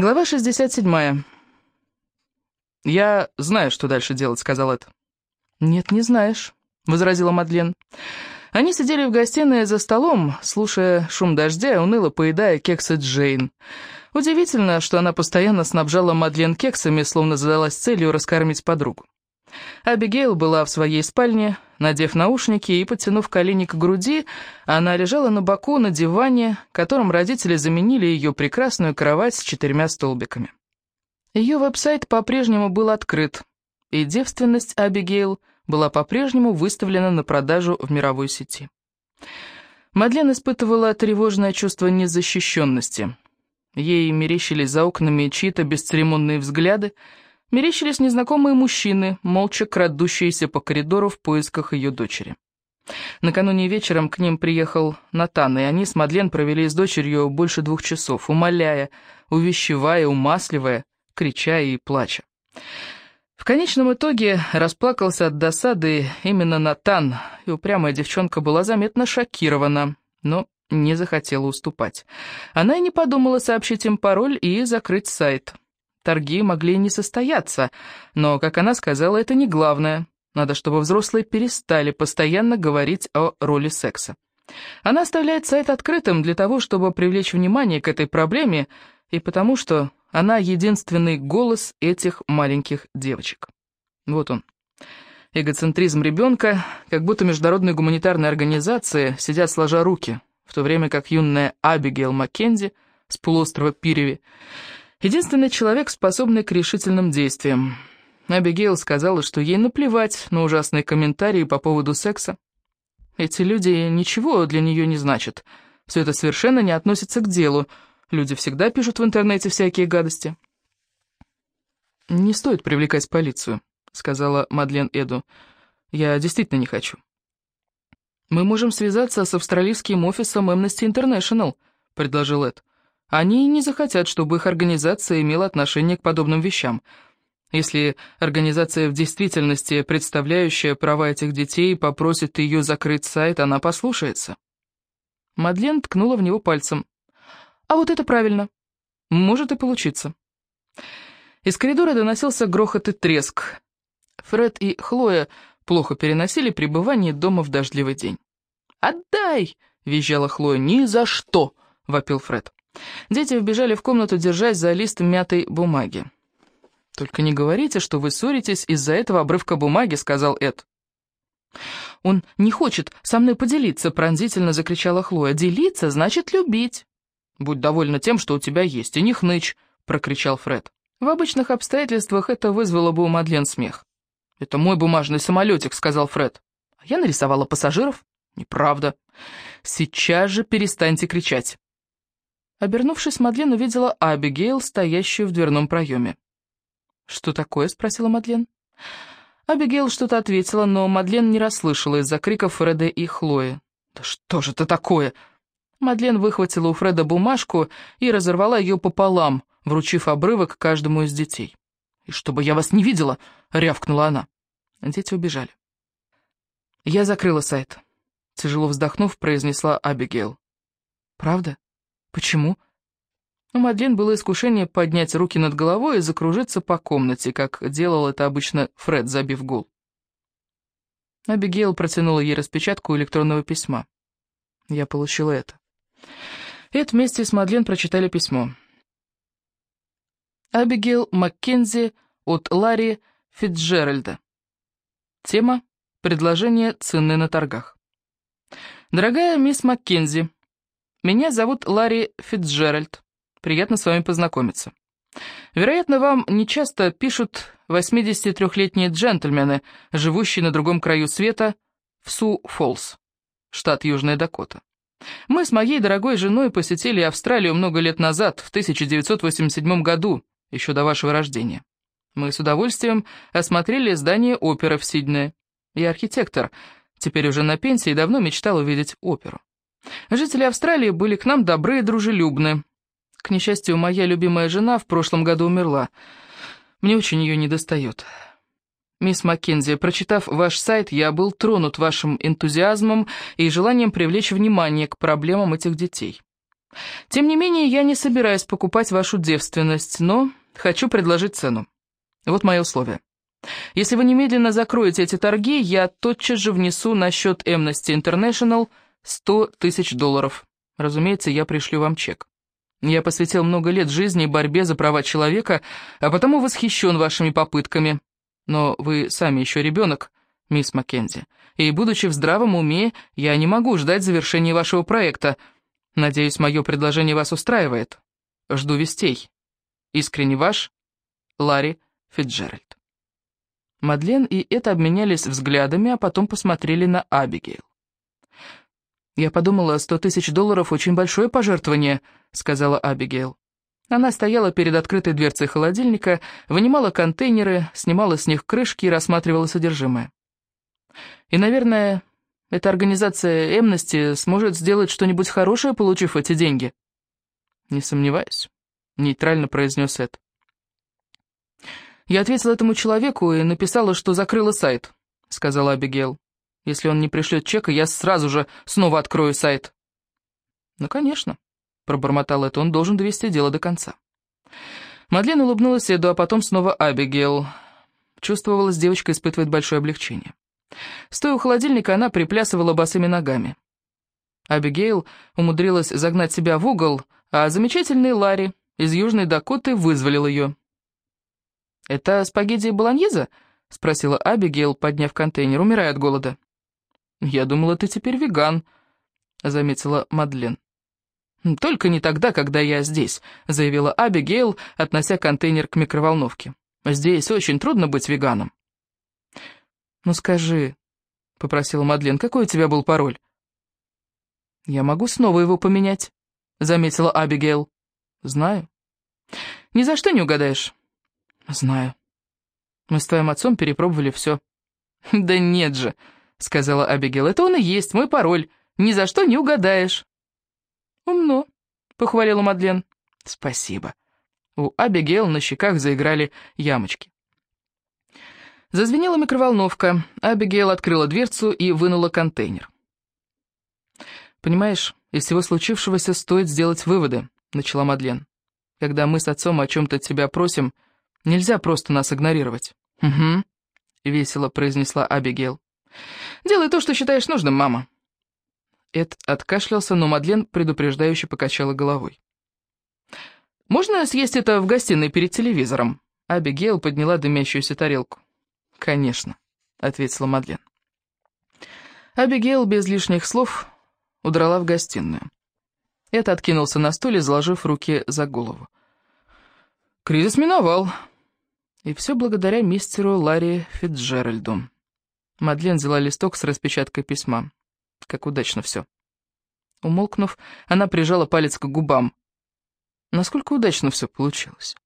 Глава 67. «Я знаю, что дальше делать», — сказал Эд. «Нет, не знаешь», — возразила Мадлен. Они сидели в гостиной за столом, слушая шум дождя и уныло поедая кексы Джейн. Удивительно, что она постоянно снабжала Мадлен кексами, словно задалась целью раскормить подругу. Абигейл была в своей спальне, надев наушники и подтянув колени к груди, она лежала на боку на диване, которым родители заменили ее прекрасную кровать с четырьмя столбиками. Ее веб-сайт по-прежнему был открыт, и девственность Абигейл была по-прежнему выставлена на продажу в мировой сети. Мадлен испытывала тревожное чувство незащищенности. Ей мерещились за окнами чьи-то бесцеремонные взгляды, мерещились незнакомые мужчины, молча крадущиеся по коридору в поисках ее дочери. Накануне вечером к ним приехал Натан, и они с Мадлен провели с дочерью больше двух часов, умоляя, увещевая, умасливая, крича и плача. В конечном итоге расплакался от досады именно Натан, и упрямая девчонка была заметно шокирована, но не захотела уступать. Она и не подумала сообщить им пароль и закрыть сайт. Торги могли не состояться, но, как она сказала, это не главное. Надо, чтобы взрослые перестали постоянно говорить о роли секса. Она оставляет сайт открытым для того, чтобы привлечь внимание к этой проблеме, и потому что она единственный голос этих маленьких девочек. Вот он. Эгоцентризм ребенка, как будто международные гуманитарные организации сидят сложа руки, в то время как юная Абигейл Маккензи с полуострова Пиреви Единственный человек, способный к решительным действиям. Абигейл сказала, что ей наплевать на ужасные комментарии по поводу секса. Эти люди ничего для нее не значат. Все это совершенно не относится к делу. Люди всегда пишут в интернете всякие гадости. «Не стоит привлекать полицию», — сказала Мадлен Эду. «Я действительно не хочу». «Мы можем связаться с австралийским офисом Amnesty International», — предложил Эд. Они не захотят, чтобы их организация имела отношение к подобным вещам. Если организация в действительности, представляющая права этих детей, попросит ее закрыть сайт, она послушается. Мадлен ткнула в него пальцем. «А вот это правильно. Может и получиться». Из коридора доносился грохот и треск. Фред и Хлоя плохо переносили пребывание дома в дождливый день. «Отдай!» — визжала Хлоя. «Ни за что!» — вопил Фред. Дети вбежали в комнату, держась за лист мятой бумаги. «Только не говорите, что вы ссоритесь из-за этого обрывка бумаги», — сказал Эд. «Он не хочет со мной поделиться», — пронзительно закричала Хлоя. «Делиться значит любить». «Будь довольна тем, что у тебя есть, и не хнычь», — прокричал Фред. В обычных обстоятельствах это вызвало бы у Мадлен смех. «Это мой бумажный самолетик», — сказал Фред. «А я нарисовала пассажиров». «Неправда. Сейчас же перестаньте кричать». Обернувшись, Мадлен увидела Абигейл, стоящую в дверном проеме. «Что такое?» — спросила Мадлен. Абигейл что-то ответила, но Мадлен не расслышала из-за криков Фреда и Хлои. «Да что же это такое?» Мадлен выхватила у Фреда бумажку и разорвала ее пополам, вручив обрывок каждому из детей. «И чтобы я вас не видела!» — рявкнула она. Дети убежали. «Я закрыла сайт», — тяжело вздохнув, произнесла Абигейл. «Правда?» Почему? У Мадлен было искушение поднять руки над головой и закружиться по комнате, как делал это обычно Фред, забив гул. Абигейл протянула ей распечатку электронного письма. Я получила это. Эд вместе с Мадлен прочитали письмо. Абигейл Маккензи от Ларри Фитджеральда. Тема «Предложение цены на торгах». Дорогая мисс Маккензи, меня зовут Ларри Фитцджеральд. Приятно с вами познакомиться. Вероятно, вам нечасто пишут 83-летние джентльмены, живущие на другом краю света, в Су-Фоллс, штат Южная Дакота. Мы с моей дорогой женой посетили Австралию много лет назад, в 1987 году, еще до вашего рождения. Мы с удовольствием осмотрели здание оперы в Сиднее. Я архитектор, теперь уже на пенсии, давно мечтал увидеть оперу. Жители Австралии были к нам добры и дружелюбны. К несчастью, моя любимая жена в прошлом году умерла. Мне очень ее недостает. Мисс Маккензи, прочитав ваш сайт, я был тронут вашим энтузиазмом и желанием привлечь внимание к проблемам этих детей. Тем не менее, я не собираюсь покупать вашу девственность, но хочу предложить цену. Вот мои условия. Если вы немедленно закроете эти торги, я тотчас же внесу на счет Amnesty International 100 тысяч долларов. Разумеется, я пришлю вам чек. Я посвятил много лет жизни борьбе за права человека, а потому восхищен вашими попытками. Но вы сами еще ребенок, мисс Маккензи, и, будучи в здравом уме, я не могу ждать завершения вашего проекта. Надеюсь, мое предложение вас устраивает. Жду вестей. Искренне ваш, Ларри Фитджеральд. Мадлен и это обменялись взглядами, а потом посмотрели на Абигейл. «Я подумала, сто тысяч долларов — очень большое пожертвование», — сказала Абигейл. Она стояла перед открытой дверцей холодильника, вынимала контейнеры, снимала с них крышки и рассматривала содержимое. «И, наверное, эта организация Эмности сможет сделать что-нибудь хорошее, получив эти деньги?» «Не сомневаюсь», — нейтрально произнес Эд. «Я ответила этому человеку и написала, что закрыла сайт», — сказала Абигейл. «Если он не пришлет чека, я сразу же снова открою сайт». «Ну, конечно», — пробормотал это, — «он должен довести дело до конца». Мадлен улыбнулась Эду, а потом снова Абигейл. Чувствовалась, девочка испытывает большое облегчение. Стоя у холодильника, она приплясывала босыми ногами. Абигейл умудрилась загнать себя в угол, а замечательный Ларри из Южной Дакоты вызволил ее. «Это спагетти болоньеза?» — спросила Абигейл, подняв контейнер, умирая от голода. «Я думала, ты теперь веган», — заметила Мадлен. «Только не тогда, когда я здесь», — заявила Абигейл, относя контейнер к микроволновке. «Здесь очень трудно быть веганом». «Ну скажи», — попросила Мадлен, — «какой у тебя был пароль?» «Я могу снова его поменять», — заметила Абигейл. «Знаю». «Ни за что не угадаешь». «Знаю. Мы с твоим отцом перепробовали все». «Да нет же», — сказала Абигейл, — «это он и есть, мой пароль. Ни за что не угадаешь». «Умно», — похвалила Мадлен. «Спасибо». У Абигейл на щеках заиграли ямочки. Зазвенела микроволновка. Абигейл открыла дверцу и вынула контейнер. «Понимаешь, из всего случившегося стоит сделать выводы», — начала Мадлен. «Когда мы с отцом о чем-то тебя просим, — Нельзя просто нас игнорировать». «Угу», — весело произнесла Абигейл. «Делай то, что считаешь нужным, мама». Эд откашлялся, но Мадлен предупреждающе покачала головой. «Можно съесть это в гостиной перед телевизором?» Абигейл подняла дымящуюся тарелку. «Конечно», — ответила Мадлен. Абигейл без лишних слов удрала в гостиную. Эд откинулся на стуле, заложив руки за голову. «Кризис миновал», и все благодаря мистеру Ларри Фитджеральду. Мадлен взяла листок с распечаткой письма. Как удачно все. Умолкнув, она прижала палец к губам. Насколько удачно все получилось.